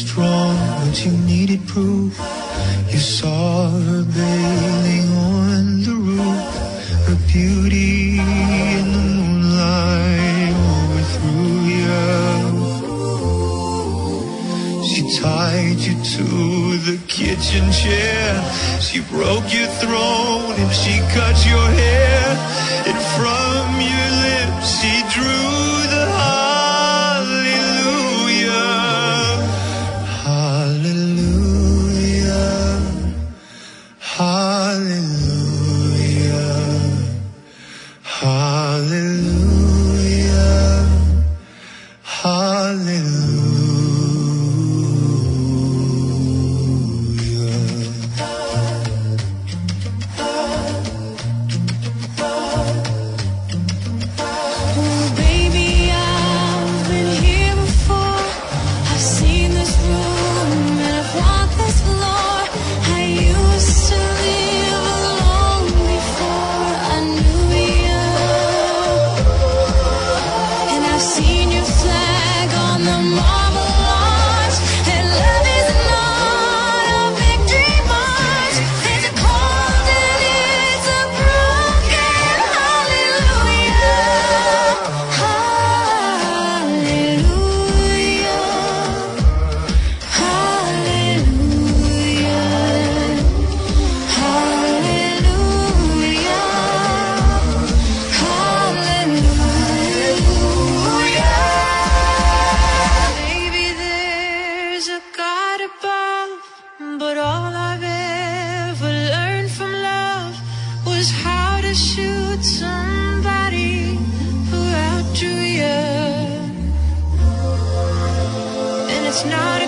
Strong, but you needed proof. You saw her bathing on the roof, her beauty in the moonlight overthrew you. She tied you to the kitchen chair. She broke your throne and she cut your hair. And from your lips how to shoot somebody outdrew you. And it's not